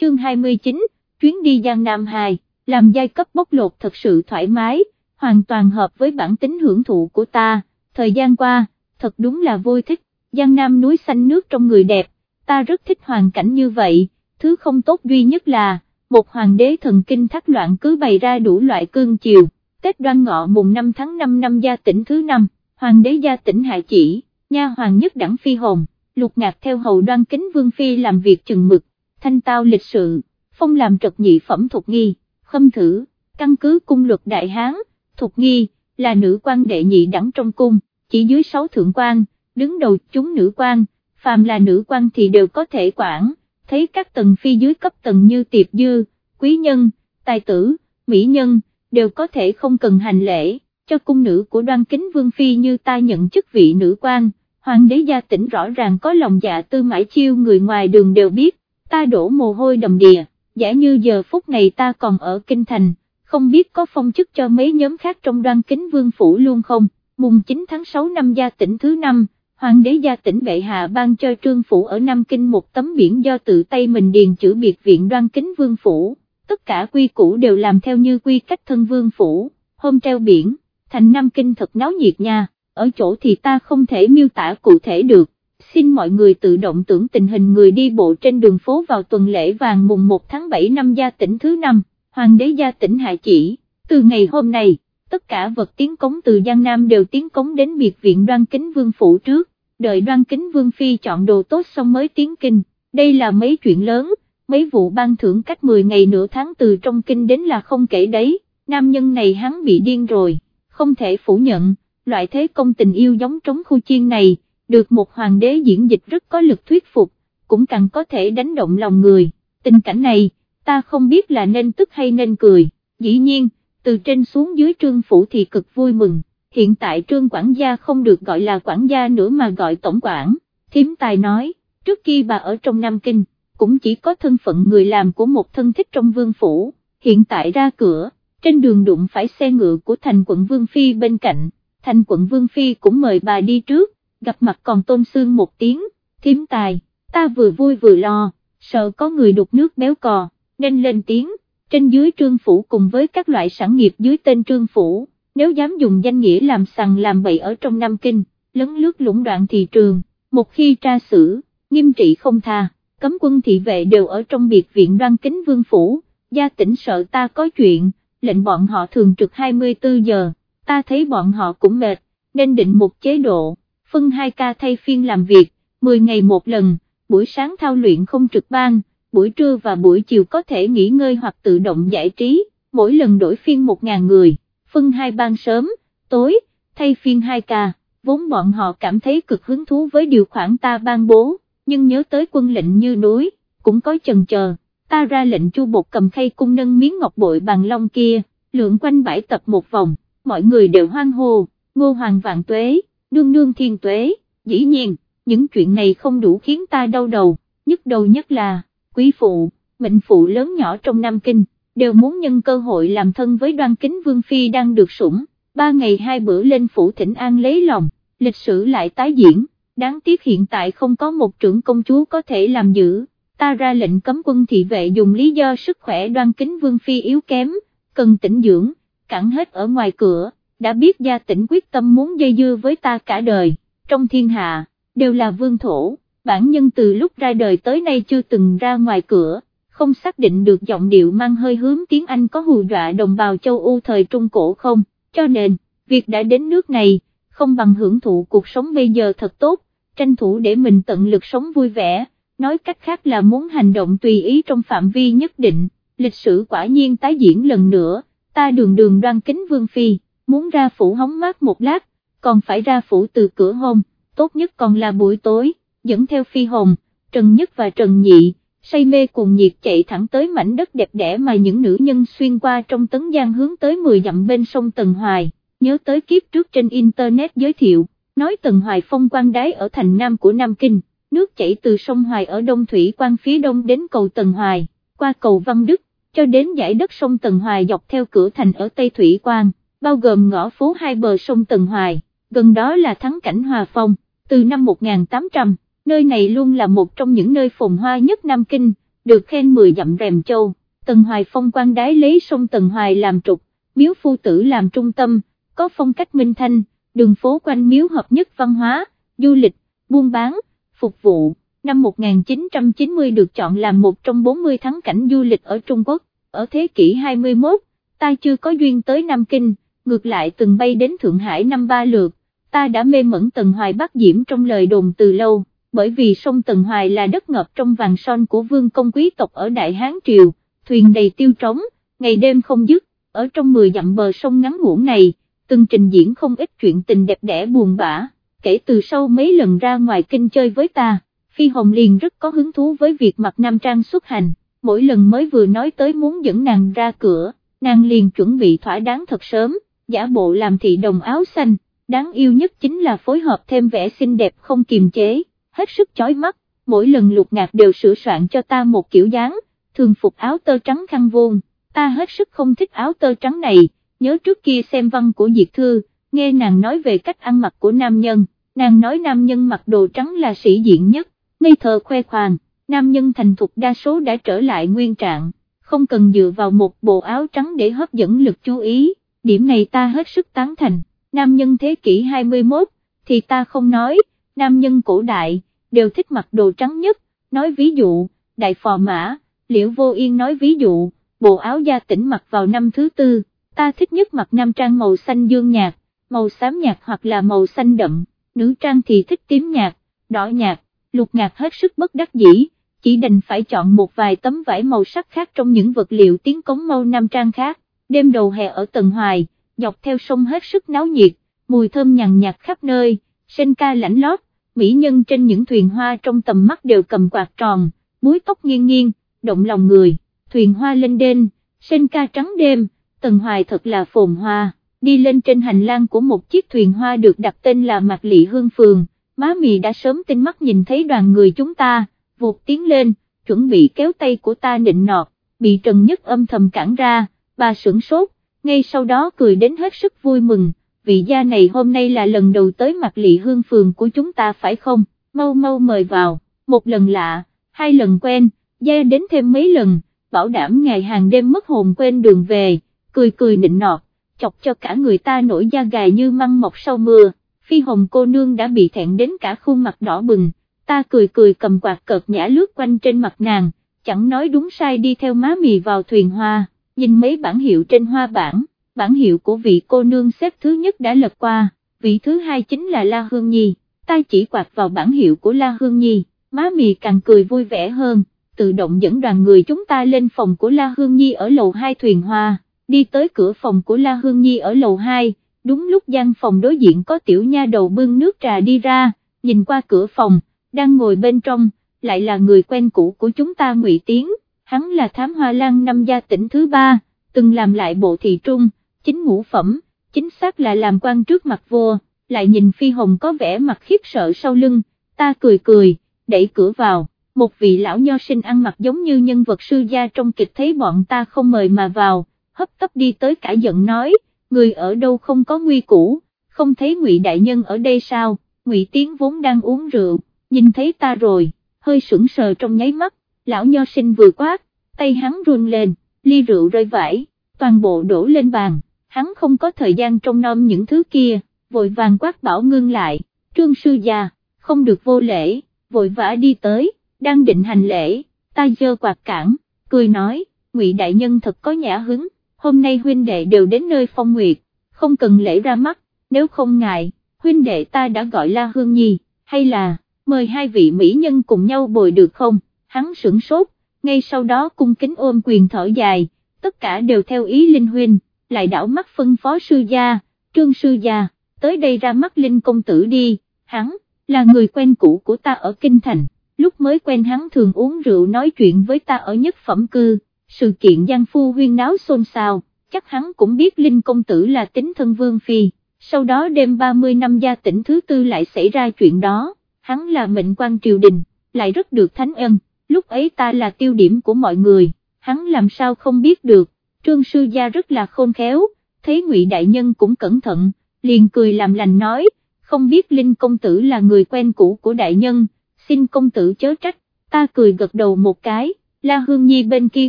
chương 29, chuyến đi Giang Nam 2, làm giai cấp bóc lột thật sự thoải mái, hoàn toàn hợp với bản tính hưởng thụ của ta, thời gian qua, thật đúng là vui thích, Giang Nam núi xanh nước trong người đẹp, ta rất thích hoàn cảnh như vậy, thứ không tốt duy nhất là, một hoàng đế thần kinh thắt loạn cứ bày ra đủ loại cương chiều, Tết đoan ngọ mùng 5 tháng 5 năm gia tỉnh thứ năm, hoàng đế gia tỉnh hạ chỉ, nha hoàng nhất đẳng phi hồn, lục ngạc theo hầu đoan kính vương phi làm việc chừng mực, thanh tao lịch sự, phong làm trật nhị phẩm thuộc nghi, khâm thử, căn cứ cung luật đại hán, thuộc nghi, là nữ quan đệ nhị đẳng trong cung, chỉ dưới sáu thượng quan, đứng đầu chúng nữ quan, phàm là nữ quan thì đều có thể quản, thấy các tầng phi dưới cấp tầng như tiệp dư, quý nhân, tài tử, mỹ nhân, đều có thể không cần hành lễ, cho cung nữ của đoan kính vương phi như ta nhận chức vị nữ quan, hoàng đế gia tỉnh rõ ràng có lòng dạ tư mãi chiêu người ngoài đường đều biết, ta đổ mồ hôi đầm đìa, giả như giờ phút này ta còn ở kinh thành, không biết có phong chức cho mấy nhóm khác trong đoan kính vương phủ luôn không, mùng 9 tháng 6 năm gia tỉnh thứ năm hoàng đế gia tỉnh bệ hạ ban cho trương phủ ở Nam Kinh một tấm biển do tự tay mình điền chữ biệt viện đoan kính vương phủ, tất cả quy củ đều làm theo như quy cách thân vương phủ, hôm treo biển, thành Nam Kinh thật náo nhiệt nha, ở chỗ thì ta không thể miêu tả cụ thể được, xin mọi người tự động tưởng tình hình người đi bộ trên đường phố vào tuần lễ vàng mùng 1 tháng 7 năm gia tỉnh thứ năm, hoàng đế gia tỉnh hạ chỉ, từ ngày hôm nay tất cả vật tiến cống từ Giang Nam đều tiến cống đến biệt viện đoan kính vương phủ trước, đợi đoan kính vương phi chọn đồ tốt xong mới tiến kinh, đây là mấy chuyện lớn, mấy vụ ban thưởng cách 10 ngày nửa tháng từ trong kinh đến là không kể đấy, nam nhân này hắn bị điên rồi, không thể phủ nhận, loại thế công tình yêu giống trống khu chiên này, được một hoàng đế diễn dịch rất có lực thuyết phục, cũng càng có thể đánh động lòng người, tình cảnh này, ta không biết là nên tức hay nên cười, dĩ nhiên, từ trên xuống dưới trương phủ thì cực vui mừng, hiện tại trương quản gia không được gọi là quản gia nữa mà gọi tổng quản, thiếm tài nói, trước khi bà ở trong Nam Kinh, cũng chỉ có thân phận người làm của một thân thích trong vương phủ, hiện tại ra cửa, trên đường đụng phải xe ngựa của thành quận Vương Phi bên cạnh, thành quận Vương Phi cũng mời bà đi trước, gặp mặt còn tôn xương một tiếng, thiếm tài, ta vừa vui vừa lo, sợ có người đục nước béo cò, nên lên tiếng. Trên dưới trương phủ cùng với các loại sản nghiệp dưới tên trương phủ, nếu dám dùng danh nghĩa làm sằng làm bậy ở trong Nam Kinh, lấn lướt lũng đoạn thị trường, một khi tra xử, nghiêm trị không tha, cấm quân thị vệ đều ở trong biệt viện đoan kính vương phủ, gia tỉnh sợ ta có chuyện, lệnh bọn họ thường trực 24 giờ, ta thấy bọn họ cũng mệt, nên định một chế độ, phân 2 ca thay phiên làm việc, 10 ngày một lần, buổi sáng thao luyện không trực ban, buổi trưa và buổi chiều có thể nghỉ ngơi hoặc tự động giải trí, mỗi lần đổi phiên 1.000 người, phân hai ban sớm, tối, thay phiên 2 ca, vốn bọn họ cảm thấy cực hứng thú với điều khoản ta ban bố, nhưng nhớ tới quân lệnh như núi, cũng có chần chờ, ta ra lệnh chu bột cầm khay cung nâng miếng ngọc bội bằng long kia, lượn quanh bãi tập một vòng, mọi người đều hoang hô, ngô hoàng vạn tuế, nương nương thiên tuế, dĩ nhiên, những chuyện này không đủ khiến ta đau đầu, nhức đầu nhất là, quý phụ, mệnh phụ lớn nhỏ trong Nam Kinh, đều muốn nhân cơ hội làm thân với đoan kính Vương Phi đang được sủng, ba ngày hai bữa lên phủ thỉnh an lấy lòng, lịch sử lại tái diễn, đáng tiếc hiện tại không có một trưởng công chúa có thể làm giữ, ta ra lệnh cấm quân thị vệ dùng lý do sức khỏe đoan kính Vương Phi yếu kém, cần tĩnh dưỡng, cản hết ở ngoài cửa, đã biết gia tỉnh quyết tâm muốn dây dưa với ta cả đời, trong thiên hạ, đều là vương thổ bản nhân từ lúc ra đời tới nay chưa từng ra ngoài cửa, không xác định được giọng điệu mang hơi hướng tiếng Anh có hù dọa đồng bào châu Âu thời Trung Cổ không, cho nên, việc đã đến nước này, không bằng hưởng thụ cuộc sống bây giờ thật tốt, tranh thủ để mình tận lực sống vui vẻ, nói cách khác là muốn hành động tùy ý trong phạm vi nhất định, lịch sử quả nhiên tái diễn lần nữa, ta đường đường đoan kính vương phi, muốn ra phủ hóng mát một lát, còn phải ra phủ từ cửa hôn, tốt nhất còn là buổi tối dẫn theo phi hồng, Trần Nhất và Trần Nhị, say mê cùng nhiệt chạy thẳng tới mảnh đất đẹp đẽ mà những nữ nhân xuyên qua trong tấn giang hướng tới 10 dặm bên sông Tần Hoài, nhớ tới kiếp trước trên Internet giới thiệu, nói Tần Hoài phong quan đái ở thành Nam của Nam Kinh, nước chảy từ sông Hoài ở Đông Thủy quan phía đông đến cầu Tần Hoài, qua cầu Văn Đức, cho đến giải đất sông Tần Hoài dọc theo cửa thành ở Tây Thủy quan, bao gồm ngõ phố hai bờ sông Tần Hoài, gần đó là thắng cảnh Hòa Phong, từ năm 1800 nơi này luôn là một trong những nơi phồn hoa nhất Nam Kinh, được khen 10 dặm rèm châu, Tần Hoài phong quan đái lấy sông Tần Hoài làm trục, miếu phu tử làm trung tâm, có phong cách minh thanh, đường phố quanh miếu hợp nhất văn hóa, du lịch, buôn bán, phục vụ. Năm 1990 được chọn làm một trong 40 thắng cảnh du lịch ở Trung Quốc, ở thế kỷ 21, ta chưa có duyên tới Nam Kinh, ngược lại từng bay đến Thượng Hải năm ba lượt, ta đã mê mẩn Tần Hoài Bắc Diễm trong lời đồn từ lâu, bởi vì sông Tần Hoài là đất ngập trong vàng son của vương công quý tộc ở Đại Hán Triều, thuyền đầy tiêu trống, ngày đêm không dứt, ở trong 10 dặm bờ sông ngắn ngủn này, từng trình diễn không ít chuyện tình đẹp đẽ buồn bã, kể từ sau mấy lần ra ngoài kinh chơi với ta, Phi Hồng liền rất có hứng thú với việc mặc nam trang xuất hành, mỗi lần mới vừa nói tới muốn dẫn nàng ra cửa, nàng liền chuẩn bị thỏa đáng thật sớm, giả bộ làm thị đồng áo xanh, đáng yêu nhất chính là phối hợp thêm vẻ xinh đẹp không kiềm chế, hết sức chói mắt, mỗi lần lục ngạc đều sửa soạn cho ta một kiểu dáng, thường phục áo tơ trắng khăn vuông, ta hết sức không thích áo tơ trắng này, nhớ trước kia xem văn của Diệt Thư, nghe nàng nói về cách ăn mặc của nam nhân, nàng nói nam nhân mặc đồ trắng là sĩ diện nhất, ngây thơ khoe khoang, nam nhân thành thục đa số đã trở lại nguyên trạng, không cần dựa vào một bộ áo trắng để hấp dẫn lực chú ý, điểm này ta hết sức tán thành, nam nhân thế kỷ 21, thì ta không nói, nam nhân cổ đại, đều thích mặc đồ trắng nhất, nói ví dụ, đại phò mã, liễu vô yên nói ví dụ, bộ áo da tỉnh mặc vào năm thứ tư, ta thích nhất mặc nam trang màu xanh dương nhạt, màu xám nhạt hoặc là màu xanh đậm, nữ trang thì thích tím nhạt, đỏ nhạt, lục nhạt hết sức bất đắc dĩ, chỉ đành phải chọn một vài tấm vải màu sắc khác trong những vật liệu tiến cống màu nam trang khác, đêm đầu hè ở Tần Hoài, dọc theo sông hết sức náo nhiệt, mùi thơm nhàn nhạt khắp nơi, sen ca lãnh lót, mỹ nhân trên những thuyền hoa trong tầm mắt đều cầm quạt tròn, búi tóc nghiêng nghiêng, động lòng người, thuyền hoa lên đên, sen ca trắng đêm, Tần Hoài thật là phồn hoa, đi lên trên hành lang của một chiếc thuyền hoa được đặt tên là Mạc Lị Hương Phường, má mì đã sớm tinh mắt nhìn thấy đoàn người chúng ta, vụt tiến lên, chuẩn bị kéo tay của ta nịnh nọt, bị Trần Nhất âm thầm cản ra, bà sửng sốt, ngay sau đó cười đến hết sức vui mừng, vị gia này hôm nay là lần đầu tới mặt Lị Hương Phường của chúng ta phải không, mau mau mời vào, một lần lạ, hai lần quen, gia đến thêm mấy lần, bảo đảm ngày hàng đêm mất hồn quên đường về cười cười nịnh nọt, chọc cho cả người ta nổi da gà như măng mọc sau mưa, phi hồng cô nương đã bị thẹn đến cả khuôn mặt đỏ bừng, ta cười cười cầm quạt cợt nhã lướt quanh trên mặt nàng, chẳng nói đúng sai đi theo má mì vào thuyền hoa, nhìn mấy bản hiệu trên hoa bản, bản hiệu của vị cô nương xếp thứ nhất đã lật qua, vị thứ hai chính là La Hương Nhi, Tay chỉ quạt vào bản hiệu của La Hương Nhi, má mì càng cười vui vẻ hơn, tự động dẫn đoàn người chúng ta lên phòng của La Hương Nhi ở lầu hai thuyền hoa đi tới cửa phòng của La Hương Nhi ở lầu 2, đúng lúc gian phòng đối diện có tiểu nha đầu bưng nước trà đi ra, nhìn qua cửa phòng, đang ngồi bên trong, lại là người quen cũ của chúng ta Ngụy Tiến, hắn là thám hoa lan năm gia tỉnh thứ ba, từng làm lại bộ thị trung, chính ngũ phẩm, chính xác là làm quan trước mặt vua, lại nhìn Phi Hồng có vẻ mặt khiếp sợ sau lưng, ta cười cười, đẩy cửa vào. Một vị lão nho sinh ăn mặc giống như nhân vật sư gia trong kịch thấy bọn ta không mời mà vào, hấp tấp đi tới cả giận nói, người ở đâu không có nguy cũ, không thấy ngụy đại nhân ở đây sao, ngụy tiến vốn đang uống rượu, nhìn thấy ta rồi, hơi sững sờ trong nháy mắt, lão nho sinh vừa quát, tay hắn run lên, ly rượu rơi vãi, toàn bộ đổ lên bàn, hắn không có thời gian trông nom những thứ kia, vội vàng quát bảo ngưng lại, trương sư già, không được vô lễ, vội vã đi tới, đang định hành lễ, ta dơ quạt cản, cười nói, ngụy đại nhân thật có nhã hứng, hôm nay huynh đệ đều đến nơi phong nguyệt, không cần lễ ra mắt, nếu không ngại, huynh đệ ta đã gọi La Hương Nhi, hay là, mời hai vị mỹ nhân cùng nhau bồi được không, hắn sửng sốt, ngay sau đó cung kính ôm quyền thở dài, tất cả đều theo ý Linh Huynh, lại đảo mắt phân phó sư gia, trương sư gia, tới đây ra mắt Linh công tử đi, hắn, là người quen cũ của ta ở Kinh Thành, lúc mới quen hắn thường uống rượu nói chuyện với ta ở nhất phẩm cư sự kiện Giang Phu huyên náo xôn xao, chắc hắn cũng biết Linh Công Tử là tính thân Vương Phi, sau đó đêm 30 năm gia tỉnh thứ tư lại xảy ra chuyện đó, hắn là mệnh quan triều đình, lại rất được thánh ân, lúc ấy ta là tiêu điểm của mọi người, hắn làm sao không biết được, trương sư gia rất là khôn khéo, thấy ngụy Đại Nhân cũng cẩn thận, liền cười làm lành nói, không biết Linh Công Tử là người quen cũ của Đại Nhân, xin Công Tử chớ trách, ta cười gật đầu một cái La Hương Nhi bên kia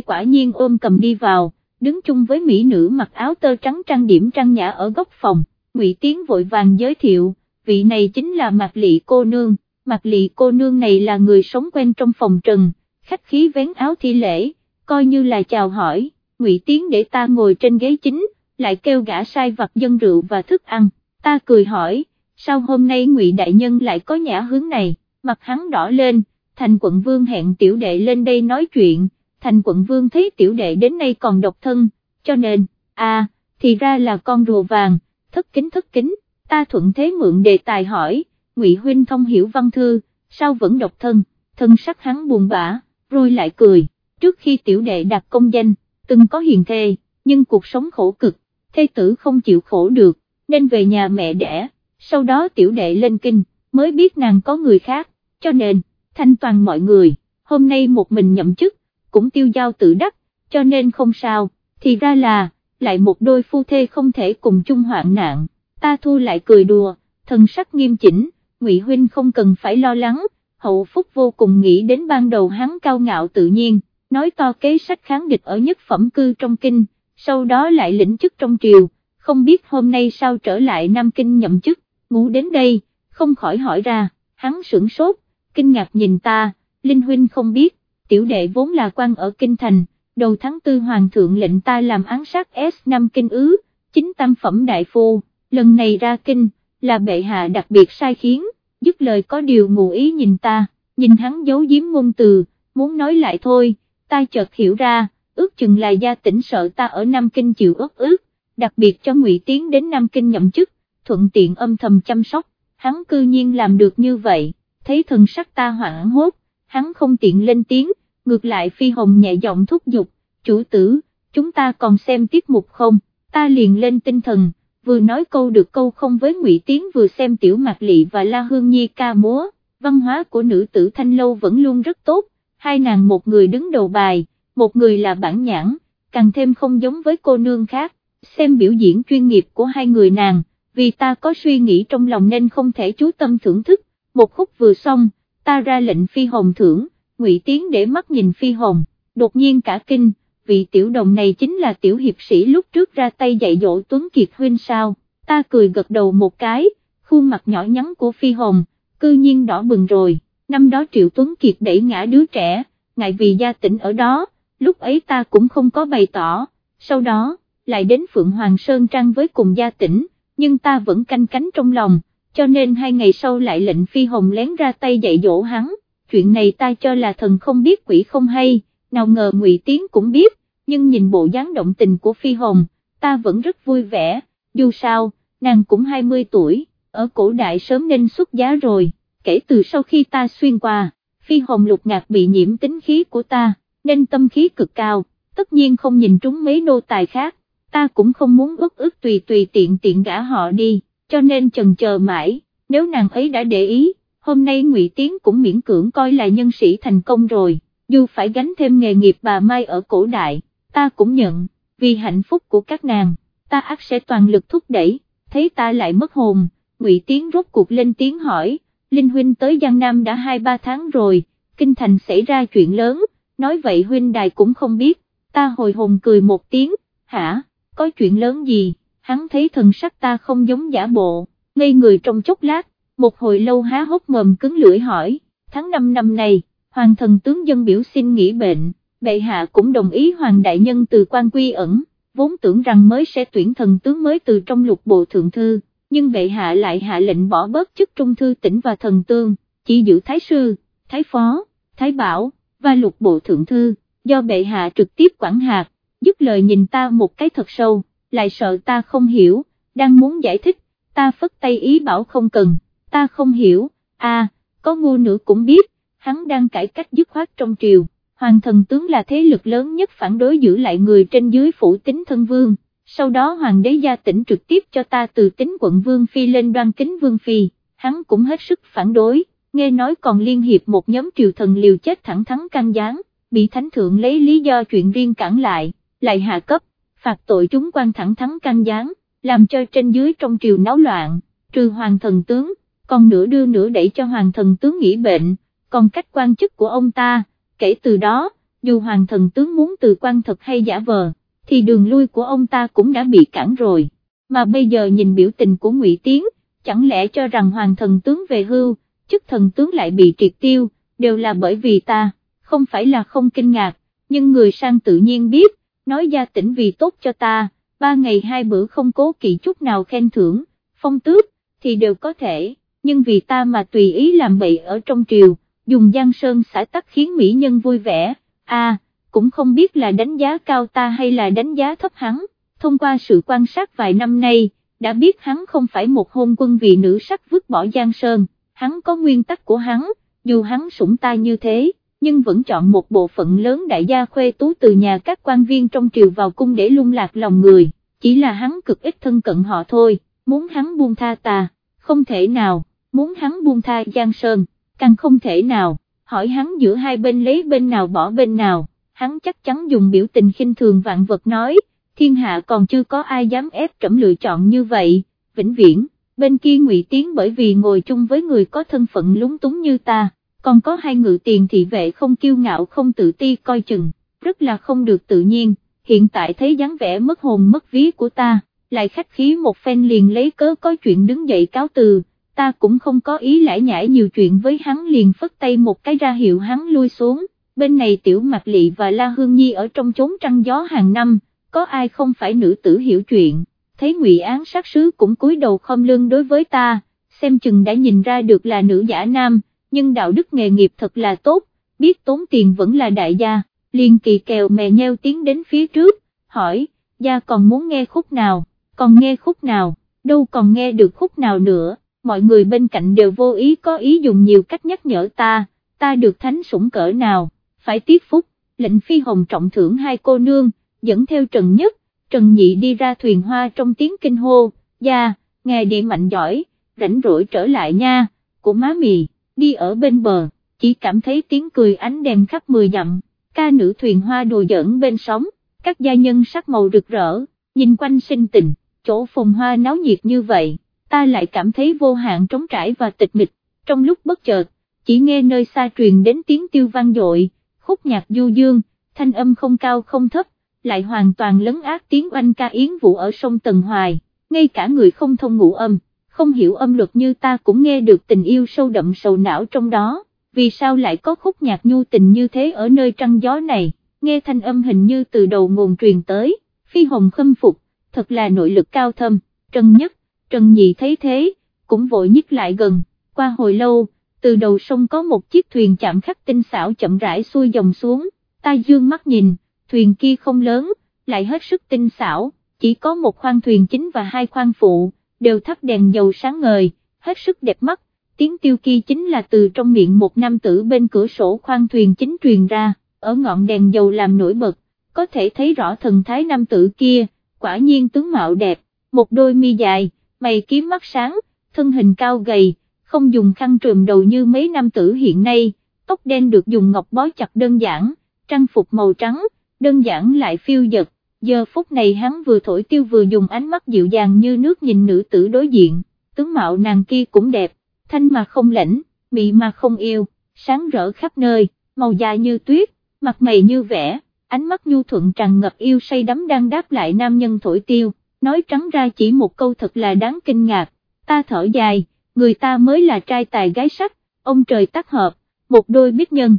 quả nhiên ôm cầm đi vào, đứng chung với mỹ nữ mặc áo tơ trắng trang điểm trang nhã ở góc phòng, Ngụy Tiến vội vàng giới thiệu, vị này chính là Mạc Lị cô nương, mặt Lị cô nương này là người sống quen trong phòng trần, khách khí vén áo thi lễ, coi như là chào hỏi, Ngụy Tiến để ta ngồi trên ghế chính, lại kêu gã sai vặt dân rượu và thức ăn, ta cười hỏi, sao hôm nay Ngụy Đại Nhân lại có nhã hướng này, mặt hắn đỏ lên, thành quận vương hẹn tiểu đệ lên đây nói chuyện, thành quận vương thấy tiểu đệ đến nay còn độc thân, cho nên, à, thì ra là con rùa vàng, thất kính thất kính, ta thuận thế mượn đề tài hỏi, Ngụy Huynh thông hiểu văn thư, sao vẫn độc thân, thân sắc hắn buồn bã, rồi lại cười, trước khi tiểu đệ đạt công danh, từng có hiền thê, nhưng cuộc sống khổ cực, thê tử không chịu khổ được, nên về nhà mẹ đẻ, sau đó tiểu đệ lên kinh, mới biết nàng có người khác, cho nên, thanh toàn mọi người, hôm nay một mình nhậm chức, cũng tiêu giao tự đắc, cho nên không sao, thì ra là, lại một đôi phu thê không thể cùng chung hoạn nạn, ta thu lại cười đùa, thần sắc nghiêm chỉnh, Ngụy Huynh không cần phải lo lắng, hậu phúc vô cùng nghĩ đến ban đầu hắn cao ngạo tự nhiên, nói to kế sách kháng địch ở nhất phẩm cư trong kinh, sau đó lại lĩnh chức trong triều, không biết hôm nay sao trở lại Nam Kinh nhậm chức, ngủ đến đây, không khỏi hỏi ra, hắn sửng sốt, kinh ngạc nhìn ta, Linh Huynh không biết, tiểu đệ vốn là quan ở Kinh Thành, đầu tháng tư Hoàng thượng lệnh ta làm án sát S Nam Kinh ứ, chính tam phẩm đại phu, lần này ra Kinh, là bệ hạ đặc biệt sai khiến, dứt lời có điều ngụ ý nhìn ta, nhìn hắn giấu giếm ngôn từ, muốn nói lại thôi, ta chợt hiểu ra, ước chừng là gia tỉnh sợ ta ở Nam Kinh chịu ớt ước, đặc biệt cho Ngụy Tiến đến Nam Kinh nhậm chức, thuận tiện âm thầm chăm sóc, hắn cư nhiên làm được như vậy, thấy thần sắc ta hoảng hốt, hắn không tiện lên tiếng, ngược lại Phi Hồng nhẹ giọng thúc giục, chủ tử, chúng ta còn xem tiết mục không, ta liền lên tinh thần, vừa nói câu được câu không với Ngụy Tiến vừa xem tiểu mạc lị và La Hương Nhi ca múa, văn hóa của nữ tử Thanh Lâu vẫn luôn rất tốt, hai nàng một người đứng đầu bài, một người là bản nhãn, càng thêm không giống với cô nương khác, xem biểu diễn chuyên nghiệp của hai người nàng, vì ta có suy nghĩ trong lòng nên không thể chú tâm thưởng thức, một khúc vừa xong, ta ra lệnh phi hồng thưởng, ngụy Tiến để mắt nhìn phi hồng, đột nhiên cả kinh, vị tiểu đồng này chính là tiểu hiệp sĩ lúc trước ra tay dạy dỗ Tuấn Kiệt huynh sao, ta cười gật đầu một cái, khuôn mặt nhỏ nhắn của phi hồng, cư nhiên đỏ bừng rồi, năm đó Triệu Tuấn Kiệt đẩy ngã đứa trẻ, ngại vì gia tỉnh ở đó, lúc ấy ta cũng không có bày tỏ, sau đó, lại đến Phượng Hoàng Sơn Trăng với cùng gia tỉnh, nhưng ta vẫn canh cánh trong lòng, cho nên hai ngày sau lại lệnh Phi Hồng lén ra tay dạy dỗ hắn, chuyện này ta cho là thần không biết quỷ không hay, nào ngờ Ngụy Tiến cũng biết, nhưng nhìn bộ dáng động tình của Phi Hồng, ta vẫn rất vui vẻ, dù sao, nàng cũng 20 tuổi, ở cổ đại sớm nên xuất giá rồi, kể từ sau khi ta xuyên qua, Phi Hồng lục ngạc bị nhiễm tính khí của ta, nên tâm khí cực cao, tất nhiên không nhìn trúng mấy nô tài khác, ta cũng không muốn ước ước tùy tùy tiện tiện gã họ đi, cho nên chần chờ mãi, nếu nàng ấy đã để ý, hôm nay Ngụy Tiến cũng miễn cưỡng coi là nhân sĩ thành công rồi, dù phải gánh thêm nghề nghiệp bà Mai ở cổ đại, ta cũng nhận, vì hạnh phúc của các nàng, ta ắt sẽ toàn lực thúc đẩy, thấy ta lại mất hồn, Ngụy Tiến rốt cuộc lên tiếng hỏi, Linh Huynh tới Giang Nam đã 2-3 tháng rồi, Kinh Thành xảy ra chuyện lớn, nói vậy Huynh Đài cũng không biết, ta hồi hồn cười một tiếng, hả, có chuyện lớn gì, hắn thấy thần sắc ta không giống giả bộ, ngây người trong chốc lát, một hồi lâu há hốc mồm cứng lưỡi hỏi, tháng 5 năm nay, hoàng thần tướng dân biểu xin nghỉ bệnh, bệ hạ cũng đồng ý hoàng đại nhân từ quan quy ẩn, vốn tưởng rằng mới sẽ tuyển thần tướng mới từ trong lục bộ thượng thư, nhưng bệ hạ lại hạ lệnh bỏ bớt chức trung thư tỉnh và thần tương, chỉ giữ thái sư, thái phó, thái bảo, và lục bộ thượng thư, do bệ hạ trực tiếp quản hạt, dứt lời nhìn ta một cái thật sâu, lại sợ ta không hiểu, đang muốn giải thích, ta phất tay ý bảo không cần, ta không hiểu, à, có ngu nữa cũng biết, hắn đang cải cách dứt khoát trong triều, hoàng thần tướng là thế lực lớn nhất phản đối giữ lại người trên dưới phủ tính thân vương, sau đó hoàng đế gia tỉnh trực tiếp cho ta từ tính quận vương phi lên đoan kính vương phi, hắn cũng hết sức phản đối, nghe nói còn liên hiệp một nhóm triều thần liều chết thẳng thắn can gián, bị thánh thượng lấy lý do chuyện riêng cản lại, lại hạ cấp, phạt tội chúng quan thẳng thắn can gián, làm cho trên dưới trong triều náo loạn, trừ hoàng thần tướng, còn nửa đưa nửa đẩy cho hoàng thần tướng nghỉ bệnh, còn cách quan chức của ông ta, kể từ đó, dù hoàng thần tướng muốn từ quan thật hay giả vờ, thì đường lui của ông ta cũng đã bị cản rồi, mà bây giờ nhìn biểu tình của ngụy Tiến, chẳng lẽ cho rằng hoàng thần tướng về hưu, chức thần tướng lại bị triệt tiêu, đều là bởi vì ta, không phải là không kinh ngạc, nhưng người sang tự nhiên biết, nói gia tỉnh vì tốt cho ta, ba ngày hai bữa không cố kỵ chút nào khen thưởng, phong tước, thì đều có thể, nhưng vì ta mà tùy ý làm bậy ở trong triều, dùng giang sơn xả tắc khiến mỹ nhân vui vẻ, a cũng không biết là đánh giá cao ta hay là đánh giá thấp hắn, thông qua sự quan sát vài năm nay, đã biết hắn không phải một hôn quân vì nữ sắc vứt bỏ giang sơn, hắn có nguyên tắc của hắn, dù hắn sủng ta như thế, nhưng vẫn chọn một bộ phận lớn đại gia khuê tú từ nhà các quan viên trong triều vào cung để lung lạc lòng người, chỉ là hắn cực ít thân cận họ thôi, muốn hắn buông tha ta, không thể nào, muốn hắn buông tha Giang Sơn, càng không thể nào, hỏi hắn giữa hai bên lấy bên nào bỏ bên nào, hắn chắc chắn dùng biểu tình khinh thường vạn vật nói, thiên hạ còn chưa có ai dám ép trẫm lựa chọn như vậy, vĩnh viễn, bên kia ngụy Tiến bởi vì ngồi chung với người có thân phận lúng túng như ta còn có hai ngự tiền thị vệ không kiêu ngạo không tự ti coi chừng, rất là không được tự nhiên, hiện tại thấy dáng vẻ mất hồn mất ví của ta, lại khách khí một phen liền lấy cớ có chuyện đứng dậy cáo từ, ta cũng không có ý lãi nhãi nhiều chuyện với hắn liền phất tay một cái ra hiệu hắn lui xuống, bên này tiểu mạc lị và la hương nhi ở trong chốn trăng gió hàng năm, có ai không phải nữ tử hiểu chuyện, thấy ngụy án sát sứ cũng cúi đầu khom lưng đối với ta, xem chừng đã nhìn ra được là nữ giả nam nhưng đạo đức nghề nghiệp thật là tốt, biết tốn tiền vẫn là đại gia, liền kỳ kèo mè nheo tiến đến phía trước, hỏi, gia còn muốn nghe khúc nào, còn nghe khúc nào, đâu còn nghe được khúc nào nữa, mọi người bên cạnh đều vô ý có ý dùng nhiều cách nhắc nhở ta, ta được thánh sủng cỡ nào, phải tiếc phúc, lệnh phi hồng trọng thưởng hai cô nương, dẫn theo Trần Nhất, Trần Nhị đi ra thuyền hoa trong tiếng kinh hô, gia, ngài địa mạnh giỏi, rảnh rỗi trở lại nha, của má mì đi ở bên bờ, chỉ cảm thấy tiếng cười ánh đèn khắp mười dặm, ca nữ thuyền hoa đồ giỡn bên sóng, các gia nhân sắc màu rực rỡ, nhìn quanh sinh tình, chỗ phồn hoa náo nhiệt như vậy, ta lại cảm thấy vô hạn trống trải và tịch mịch, trong lúc bất chợt, chỉ nghe nơi xa truyền đến tiếng tiêu vang dội, khúc nhạc du dương, thanh âm không cao không thấp, lại hoàn toàn lấn át tiếng oanh ca yến vũ ở sông Tần Hoài, ngay cả người không thông ngũ âm không hiểu âm luật như ta cũng nghe được tình yêu sâu đậm sầu não trong đó, vì sao lại có khúc nhạc nhu tình như thế ở nơi trăng gió này, nghe thanh âm hình như từ đầu nguồn truyền tới, phi hồng khâm phục, thật là nội lực cao thâm, Trần Nhất, Trần Nhị thấy thế, cũng vội nhích lại gần, qua hồi lâu, từ đầu sông có một chiếc thuyền chạm khắc tinh xảo chậm rãi xuôi dòng xuống, ta dương mắt nhìn, thuyền kia không lớn, lại hết sức tinh xảo, chỉ có một khoang thuyền chính và hai khoang phụ đều thắp đèn dầu sáng ngời, hết sức đẹp mắt, tiếng tiêu kia chính là từ trong miệng một nam tử bên cửa sổ khoang thuyền chính truyền ra, ở ngọn đèn dầu làm nổi bật, có thể thấy rõ thần thái nam tử kia, quả nhiên tướng mạo đẹp, một đôi mi dài, mày kiếm mắt sáng, thân hình cao gầy, không dùng khăn trùm đầu như mấy nam tử hiện nay, tóc đen được dùng ngọc bó chặt đơn giản, trang phục màu trắng, đơn giản lại phiêu dật, giờ phút này hắn vừa thổi tiêu vừa dùng ánh mắt dịu dàng như nước nhìn nữ tử đối diện, tướng mạo nàng kia cũng đẹp, thanh mà không lãnh, mị mà không yêu, sáng rỡ khắp nơi, màu da như tuyết, mặt mày như vẽ, ánh mắt nhu thuận tràn ngập yêu say đắm đang đáp lại nam nhân thổi tiêu, nói trắng ra chỉ một câu thật là đáng kinh ngạc, ta thở dài, người ta mới là trai tài gái sắc, ông trời tác hợp, một đôi biết nhân.